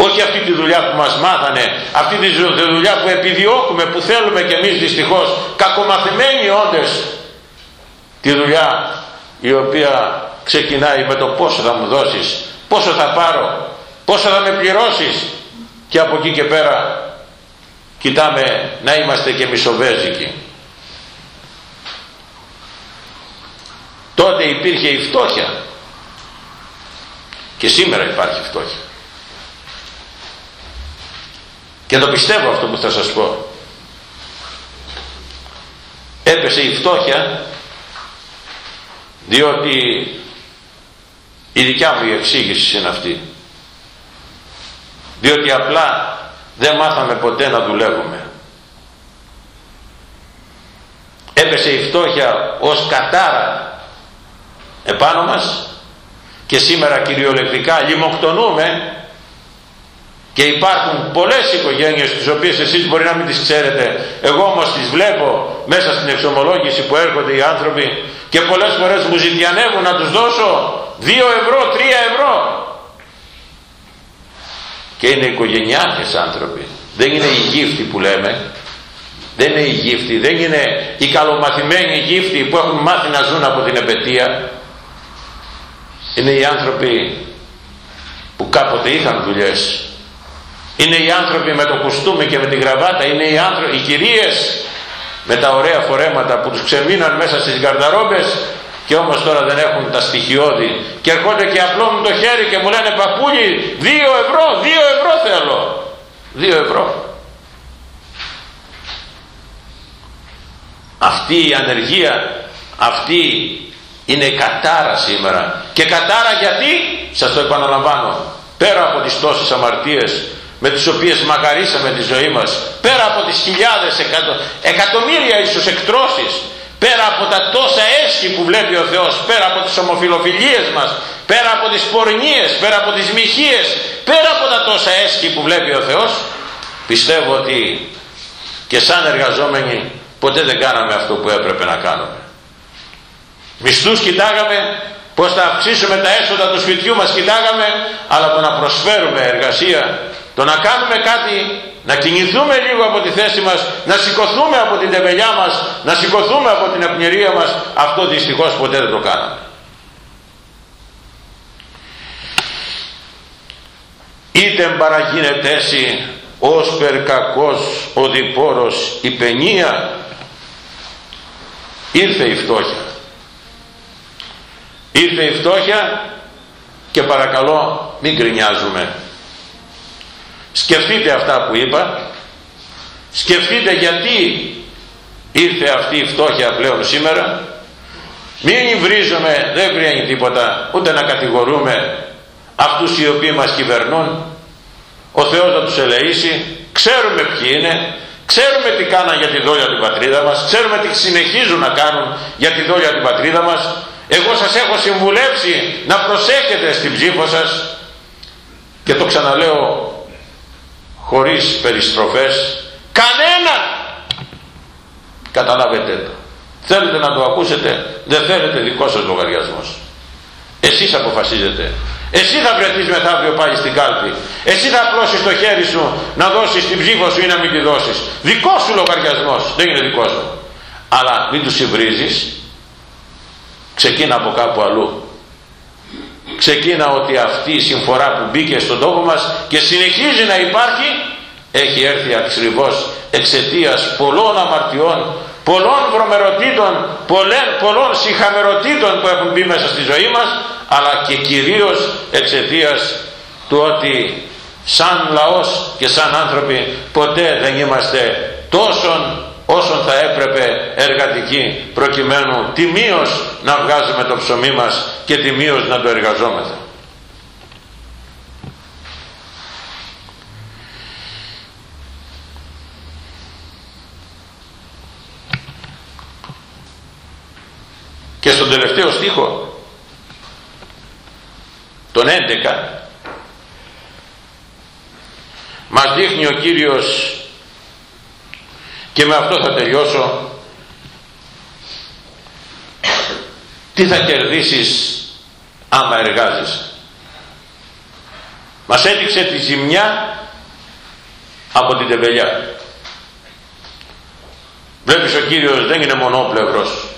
Speaker 1: όχι αυτή τη δουλειά που μας μάθανε αυτή τη δουλειά που επιδιώκουμε που θέλουμε και εμείς δυστυχώς. Κακομαθημένοι όντες. Τη δουλειά η οποία ξεκινάει με το πόσο θα μου δώσεις πόσο θα πάρω πόσο θα με πληρώσεις. Και από εκεί και πέρα κοιτάμε να είμαστε και μισοβέζικοι. Τότε υπήρχε η φτώχεια. Και σήμερα υπάρχει φτώχεια και το πιστεύω αυτό που θα σας πω. Έπεσε η φτώχεια διότι η δικιά μου η εξήγηση είναι αυτή. Διότι απλά δεν μάθαμε ποτέ να δουλεύουμε. Έπεσε η φτώχεια ως κατάρα επάνω μας και σήμερα κυριολεκτικά λιμοκτονούμε και υπάρχουν πολλές οικογένειες τις οποίες εσείς μπορεί να μην τις ξέρετε. Εγώ όμως τις βλέπω μέσα στην εξομολόγηση που έρχονται οι άνθρωποι και πολλές φορές μου ζητιανεύουν να τους δώσω 2 ευρώ, 3 ευρώ. Και είναι οικογενειάρχες άνθρωποι. Δεν είναι οι γύφτοι που λέμε. Δεν είναι οι γύφτοι. Δεν είναι οι καλομαθημένοι γύφτοι που έχουν μάθει να ζουν από την επαιτία. Είναι οι άνθρωποι που κάποτε είχαν δουλειές είναι οι άνθρωποι με το κουστούμι και με την γραβάτα είναι οι, άνθρωποι, οι κυρίες με τα ωραία φορέματα που τους ξεμείναν μέσα στις γαρδαρόμπες και όμως τώρα δεν έχουν τα στοιχειώδη. Και έρχονται και απλώνουν το χέρι και μου λένε παππούλι δύο ευρώ, δύο ευρώ θέλω δύο ευρώ. Αυτή η ανεργία αυτή είναι κατάρα σήμερα. Και κατάρα γιατί σας το επαναλαμβάνω πέρα από τις τόσες αμαρτίες με τις οποίες μακαρίσαμε τη ζωή μας πέρα από τις χιλιάδες εκατο, εκατομμύρια ίσως εκτρώσεις πέρα από τα τόσα έσχη που βλέπει ο Θεός πέρα από τις ομοφιλοφιλίες μας πέρα από τις πορνίες πέρα από τις μοιχείες πέρα από τα τόσα έσχη που βλέπει ο Θεός πιστεύω ότι και σαν εργαζόμενοι ποτέ δεν κάναμε αυτό που έπρεπε να κάνουμε. Μισθούς κοιτάγαμε πως θα αυξήσουμε τα έσοδα του σπιτιού μας κοιτάγαμε αλλά το να προσφέρουμε εργασία το να κάνουμε κάτι να κινηθούμε λίγο από τη θέση μας να σηκωθούμε από την τεβελιά μας να σηκωθούμε από την απνηρία μας αυτό δυστυχώς ποτέ δεν το κάναμε. Είτε παραγίνεται έτσι ως περκακός ο διπόρος η παινία ήρθε η φτώχεια. Ήρθε η φτώχεια και παρακαλώ μην γκρινιάζουμε σκεφτείτε αυτά που είπα. Σκεφτείτε γιατί ήρθε αυτή η φτώχεια πλέον σήμερα. Μην βρίζουμε δεν βρίζει τίποτα ούτε να κατηγορούμε αυτούς οι οποίοι μας κυβερνούν. Ο Θεός να τους ελεήσει. Ξέρουμε ποιοι είναι. Ξέρουμε τι κάναν για τη δόλια του πατρίδα μας. Ξέρουμε τι συνεχίζουν να κάνουν για τη δόλια του πατρίδα μας. Εγώ σας έχω συμβουλεύσει να προσέχετε στην ψήφο σας. Και το ξαναλέω χωρίς περιστροφές κανένα καταλάβετε το. Θέλετε να το ακούσετε δεν θέλετε δικό σας λογαριασμός. Εσείς αποφασίζετε. Εσύ θα βρεθείς μεθαύριο πάλι στην κάλπη. Εσύ θα απλώσεις το χέρι σου να δώσεις την ψήφο σου ή να μην τη δώσεις. Δικό σου λογαριασμός. Δεν είναι δικό σου. Αλλά μην τους συμβρίζεις ξεκίνα από κάπου αλλού ξεκίνα ότι αυτή η συμφορά που μπήκε στον τόπο μας και συνεχίζει να υπάρχει έχει έρθει ακριβώς εξαιτίας πολλών αμαρτιών πολλών βρωμεροτήτων πολλών, πολλών συχαμεροτήτων που έχουν μπει μέσα στη ζωή μας αλλά και κυρίως εξαιτίας του ότι σαν λαός και σαν άνθρωποι ποτέ δεν είμαστε τόσον όσον θα έπρεπε εργατική προκειμένου τιμίως να βγάζουμε το ψωμί μας και τιμίως να το εργαζόμεθα. Και στον τελευταίο στίχο τον 11 μας δείχνει ο Κύριος και με αυτό θα τελειώσω. Τι θα κερδίσεις άμα εργάζεσαι; Μας έδειξε τη ζημιά από την τεμπελιά. Βλέπεις ο Κύριος δεν είναι μονόπλευρος.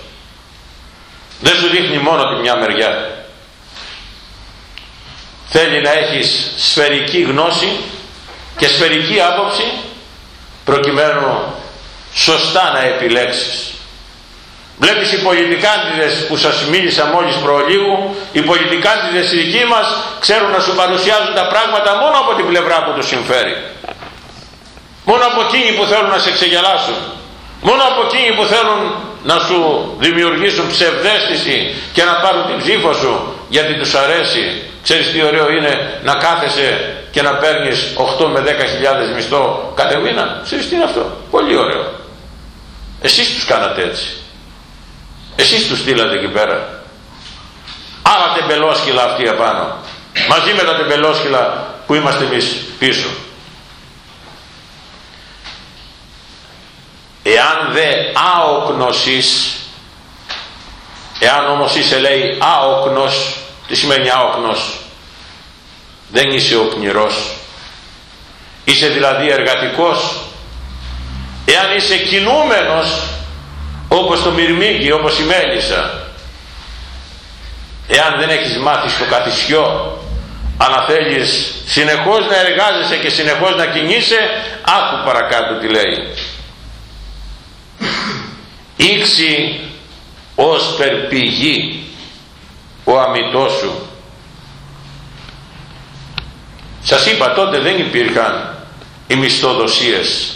Speaker 1: Δεν σου δείχνει μόνο τη μια μεριά. Θέλει να έχεις σφαιρική γνώση και σφαιρική άποψη προκειμένου σωστά να επιλέξεις. Βλέπεις οι πολιτικάντιδες που σας μίλησα μόλις προλίγου οι πολιτικάντιδες οι δικοί μας ξέρουν να σου παρουσιάζουν τα πράγματα μόνο από την πλευρά που τους συμφέρει. Μόνο από εκείνοι που θέλουν να σε ξεγελάσουν. Μόνο από εκείνοι που θέλουν να σου δημιουργήσουν ψευδέστηση και να πάρουν την ψήφο σου γιατί τους αρέσει. Ξέρεις τι ωραίο είναι να κάθεσαι και να παίρνεις 8 με 10 χιλιάδες μισθό κάθε μήνα. Ξέρεις τι είναι αυτό. Πολύ ωραίο εσείς τους κάνατε έτσι. Εσείς τους στείλατε εκεί πέρα. Άλλα τεμπελόσκυλα αυτοί απάνω. Μαζί με τα τεμπελόσκυλα που είμαστε εμείς πίσω. Εάν δε άοκνος εάν όμως είσαι λέει άοκνος τι σημαίνει άοκνος; Δεν είσαι οκνηρός είσαι δηλαδή εργατικός εάν είσαι κινούμενος όπως το μυρμήγκι όπως η μέλισσα εάν δεν έχεις μάθει στο καθισιό αλλά θέλεις συνεχώς να εργάζεσαι και συνεχώς να κινείσαι άκου παρακάτω τι λέει. Ήξη ως περπηγή ο αμυτός σου. Σας είπα τότε δεν υπήρχαν οι μισθοδοσίες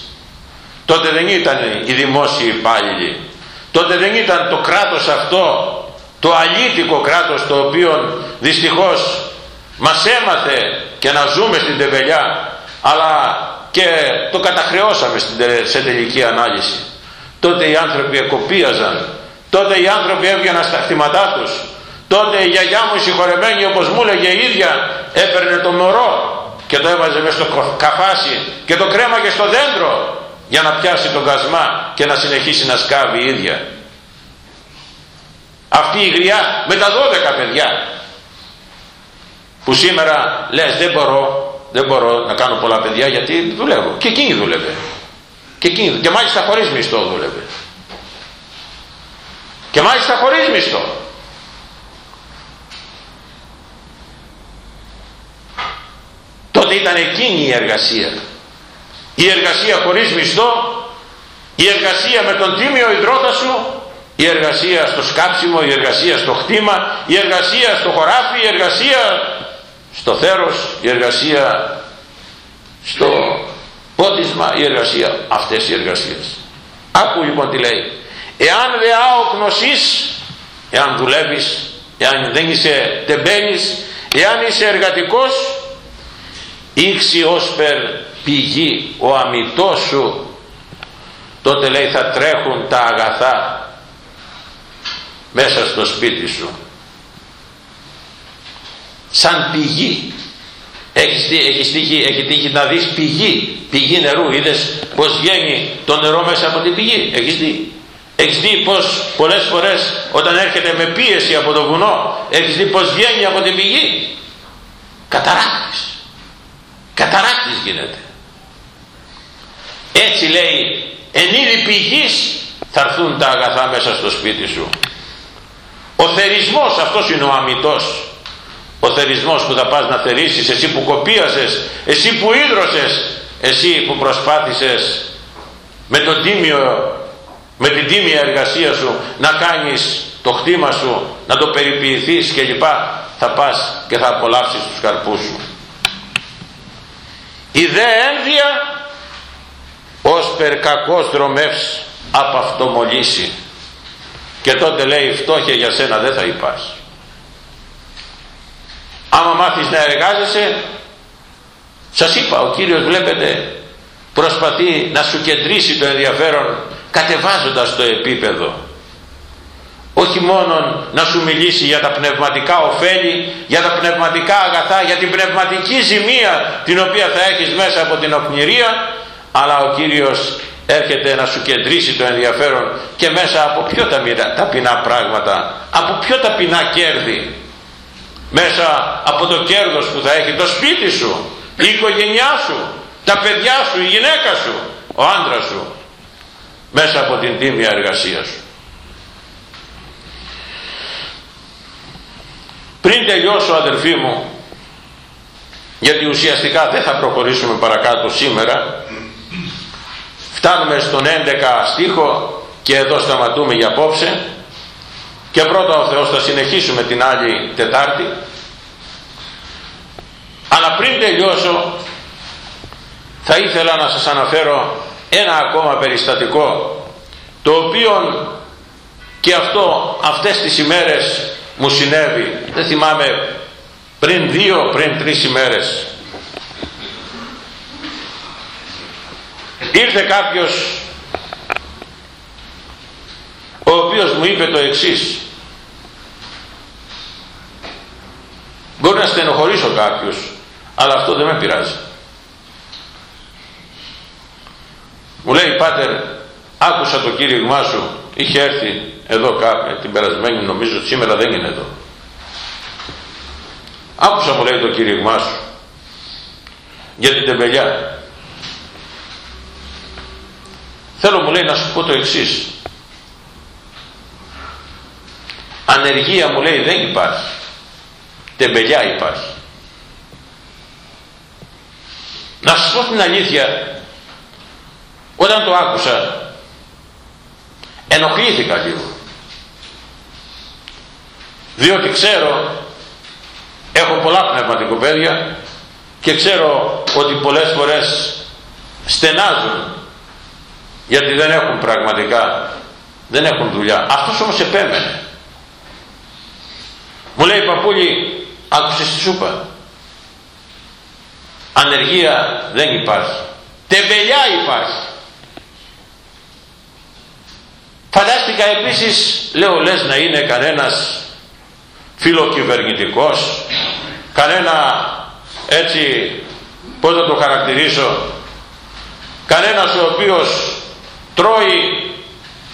Speaker 1: τότε δεν ήταν οι δημόσιοι υπάλληλοι. Τότε δεν ήταν το κράτος αυτό το αλήτικο κράτος το οποίο δυστυχώς μας έμαθε και να ζούμε στην τεβελιά αλλά και το καταχρεώσαμε σε τελική ανάλυση. Τότε οι άνθρωποι εκοπίαζαν τότε οι άνθρωποι έβγαιναν στα χτυματά τους τότε η γιαγιά μου συγχωρεμένη όπως μου έλεγε η ίδια έπαιρνε το μωρό και το έβαζε μέσα στο καφάσι και το κρέμαγε στο δέντρο για να πιάσει τον κασμά και να συνεχίσει να σκάβει η ίδια. Αυτή η γριά με τα 12 παιδιά που σήμερα λες δεν μπορώ δεν μπορώ να κάνω πολλά παιδιά γιατί δουλεύω και εκείνη δούλευε. Και, εκείνη, και μάλιστα χωρίς μισθό δούλευε. Και μάλιστα χωρίς μισθό. Τότε ήταν εκείνη η εργασία η εργασία χωρίς μισθό η εργασία με τον τίμιο υδρότα σου η εργασία στο σκάψιμο η εργασία στο χτήμα η εργασία στο χωράφι η εργασία στο θέρος η εργασία στο πότισμα η εργασία αυτές οι εργασίες. Άκου λοιπόν τι λέει. Εάν δε άοκνοσείς εάν δουλεύεις εάν δεν είσαι τεμπέλης εάν είσαι εργατικός ήξι ως περ πηγή ο αμυτός σου τότε λέει θα τρέχουν τα αγαθά μέσα στο σπίτι σου. Σαν πηγή. Έχεις, έχεις τύχει, έχει τύχει να δεις πηγή πηγή νερού. Είδες πως βγαίνει το νερό μέσα από την πηγή. Έχεις δει. Έχεις δει πως πολλές φορές όταν έρχεται με πίεση από το βουνό έχεις δει πως βγαίνει από την πηγή. Καταράκτης. Καταράκτης γίνεται έτσι λέει εν είδη πηγής θα έρθουν τα αγαθά μέσα στο σπίτι σου. Ο θερισμός αυτός είναι ο αμυτός ο θερισμός που θα πας να θερήσεις εσύ που κοπίασες εσύ που ίδρωσες εσύ που προσπάθησες με τον τίμιο με την τίμια εργασία σου να κάνεις το χτήμα σου να το περιποιηθείς και λοιπά θα πας και θα απολαύσεις τους καρπούς σου. Η δε ένδια ως περ κακός δρομεύς από αυτό μολύσει και τότε λέει φτώχεια για σένα δεν θα υπάρχει. Άμα μάθεις να εργάζεσαι σας είπα ο Κύριος βλέπετε προσπαθεί να σου κεντρήσει το ενδιαφέρον κατεβάζοντας το επίπεδο. Όχι μόνο να σου μιλήσει για τα πνευματικά ωφέλη για τα πνευματικά αγαθά για την πνευματική ζημία την οποία θα έχεις μέσα από την οκνηρία αλλά ο Κύριος έρχεται να σου κεντρήσει το ενδιαφέρον και μέσα από πιο ταπεινά πράγματα από πιο ταπεινά κέρδη. Μέσα από το κέρδος που θα έχει το σπίτι σου η οικογένειά σου τα παιδιά σου, η γυναίκα σου ο άντρας σου. Μέσα από την τίμια εργασία σου. Πριν τελειώσω αδερφοί μου γιατί ουσιαστικά δεν θα προχωρήσουμε παρακάτω σήμερα φτάνουμε στον 11 στίχο και εδώ σταματούμε για απόψε. Και πρώτα ο Θεός θα συνεχίσουμε την άλλη Τετάρτη. Αλλά πριν τελειώσω θα ήθελα να σας αναφέρω ένα ακόμα περιστατικό το οποίο και αυτό αυτές τις ημέρες μου συνέβη. Δεν θυμάμαι πριν δύο πριν τρεις ημέρες ήρθε κάποιος ο οποίος μου είπε το εξής. Μπορεί να στενοχωρήσω κάποιους αλλά αυτό δεν με πειράζει. Μου λέει πάτερ άκουσα το κήρυγμά σου. Είχε έρθει εδώ την περασμένη νομίζω σήμερα δεν είναι εδώ άκουσα μου λέει το κήρυγμά σου. Για την τεμπελιά θέλω μου λέει να σου πω το εξής. Ανεργία μου λέει δεν υπάρχει. Τεμπελιά υπάρχει. Να σου πω την αλήθεια. Όταν το άκουσα ενοχλήθηκα λίγο. Διότι ξέρω έχω πολλά πνευματικοπαίδια και ξέρω ότι πολλές φορές στενάζουν γιατί δεν έχουν πραγματικά δεν έχουν δουλειά. Αυτός όμως επέμενε. Μου λέει παππούλη άκουσες τι σου είπα. Ανεργία δεν υπάρχει. Τεμπελιά υπάρχει φαντάστηκα επίσης λέω λες να είναι κανένας φιλοκυβερνητικός κανένα έτσι πώς θα το χαρακτηρίσω κανένας ο οποίος τρώει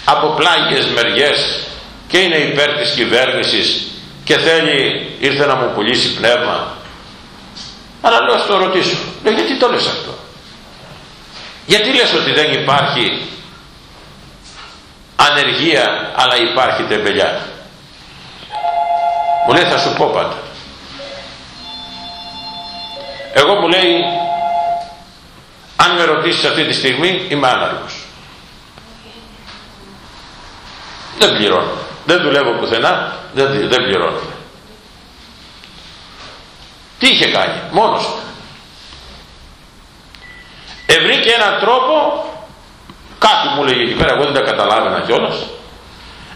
Speaker 1: από πλάγιες μεριές και είναι υπέρ της κυβέρνησης και θέλει, ήρθε να μου πουλήσει πνεύμα. Αλλά λέω ας το ρωτήσω. Λέω γιατί το λες αυτό; Γιατί λες ότι δεν υπάρχει ανεργία αλλά υπάρχει τεμπελιά; Μου λέει θα σου πω πάντα. Εγώ μου λέει αν με ρωτήσεις αυτή τη στιγμή είμαι άναργος. Δεν πληρώνω. Δεν δουλεύω πουθενά, δεν, δεν πληρώνω. Τι είχε κάνει, μόνος του. Ευρήκε έναν τρόπο, κάτι μου λέγει εκεί πέρα, εγώ δεν τα καταλάβαινα κιόλας.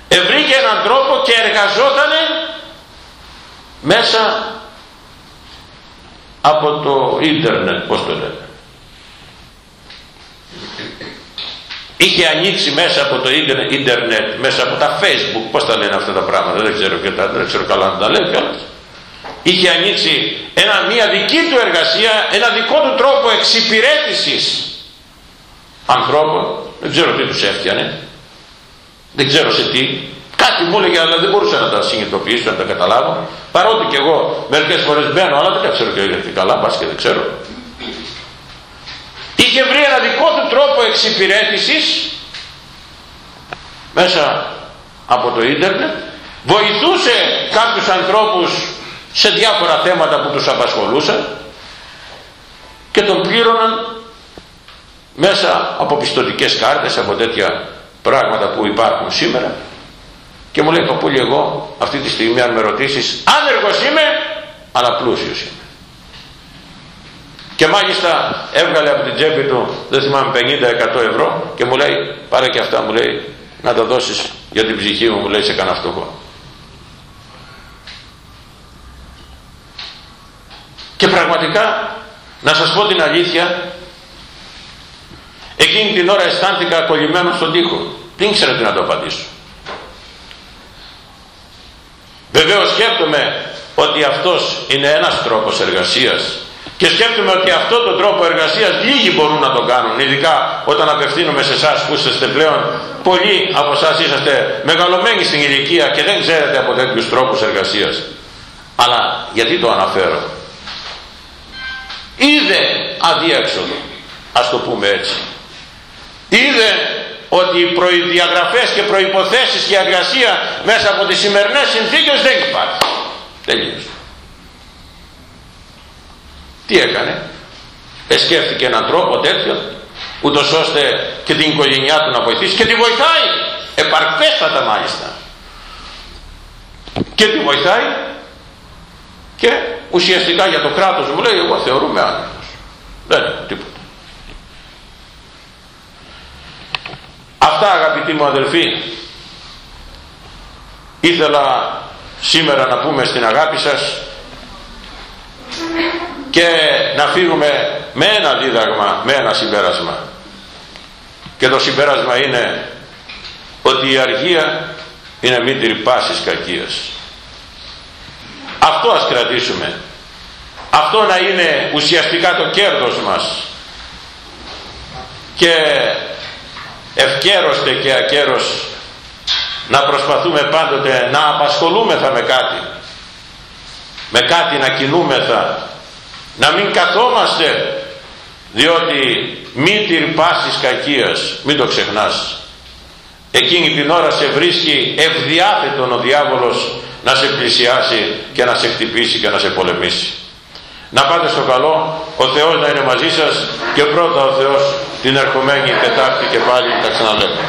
Speaker 1: Ευρήκε έναν τρόπο και εργαζότανε μέσα από το ίντερνετ, πώς το λένε. Είχε ανοίξει μέσα από το ίντερνετ, μέσα από τα facebook, πώς τα λένε αυτά τα πράγματα, δεν ξέρω, και τα, δεν ξέρω καλά να τα λέω κιόλας. Είχε ανοίξει ένα, μια δική του εργασία, ένα δικό του τρόπο εξυπηρέτησης ανθρώπων, δεν ξέρω τι τους έφτιανε, δεν ξέρω σε τι, κάτι μου έλεγε αλλά δεν μπορούσα να τα συνειδητοποιήσω, να τα καταλάβω, παρότι και εγώ μερικές φορές μπαίνω, αλλά δεν τα ξέρω και καλά, πας και δεν ξέρω είχε βρει ένα δικό του τρόπο εξυπηρέτησης μέσα από το ίντερνετ. Βοηθούσε κάποιους ανθρώπους σε διάφορα θέματα που τους απασχολούσαν και τον πλήρωναν μέσα από πιστοτικές κάρτες από τέτοια πράγματα που υπάρχουν σήμερα. Και μου λέει το πουλί εγώ αυτή τη στιγμή αν με ρωτήσεις άνεργος είμαι αλλά πλούσιος είμαι και μάλιστα έβγαλε από την τσέπη του δεν θυμάμαι 50-100 ευρώ και μου λέει πάρε και αυτά μου λέει να τα δώσεις για την ψυχή μου μου λέει σε κανένα φτωχό. Και πραγματικά να σας πω την αλήθεια εκείνη την ώρα αισθάνθηκα κολλημένος στον τοίχο. Δεν ήξερα τι να το απαντήσω. Βεβαίως σκέφτομαι ότι αυτός είναι ένας τρόπος εργασίας και σκέφτομαι ότι αυτό τον τρόπο εργασίας λίγοι μπορούν να το κάνουν ειδικά όταν απευθύνομαι σε εσάς που είστε πλέον. Πολλοί από εσάς είσαστε μεγαλωμένοι στην ηλικία και δεν ξέρετε από τέτοιους τρόπους εργασίας. Αλλά γιατί το αναφέρω; Είδε αδίέξοδο ας το πούμε έτσι. Είδε ότι οι προδιαγραφές και προϋποθέσεις για εργασία μέσα από τις σημερινές συνθήκες δεν υπάρχει τελείωσε τι έκανε; Εσκέφθηκε έναν τρόπο τέτοιο ούτως ώστε και την οικογένειά του να βοηθήσει και τη βοηθάει. Επαρκέστατα μάλιστα. Και τη βοηθάει και ουσιαστικά για το κράτος μου λέει εγώ θεωρούμε άνετος δεν έχω τίποτα. Αυτά αγαπητοί μου αδελφοί ήθελα σήμερα να πούμε στην αγάπη σας και να φύγουμε με ένα δίδαγμα, με ένα συμπέρασμα. Και το συμπέρασμα είναι ότι η αργία είναι μήτρη πάσης κακίας. Αυτό ας κρατήσουμε. Αυτό να είναι ουσιαστικά το κέρδος μας. Και ευκαίρωστε και ακέρος να προσπαθούμε πάντοτε να απασχολούμεθα με κάτι. Με κάτι να κινούμεθα να μην καθόμαστε διότι μη πάσης κακίας μην το ξεχνάς. Εκείνη την ώρα σε βρίσκει ευδιάθετον ο διάβολος να σε πλησιάσει και να σε χτυπήσει και να σε πολεμήσει. Να πάτε στο καλό ο Θεός να είναι μαζί σας και πρώτα ο Θεός την ερχομένη Τετάρτη και πάλι τα ξαναλέμε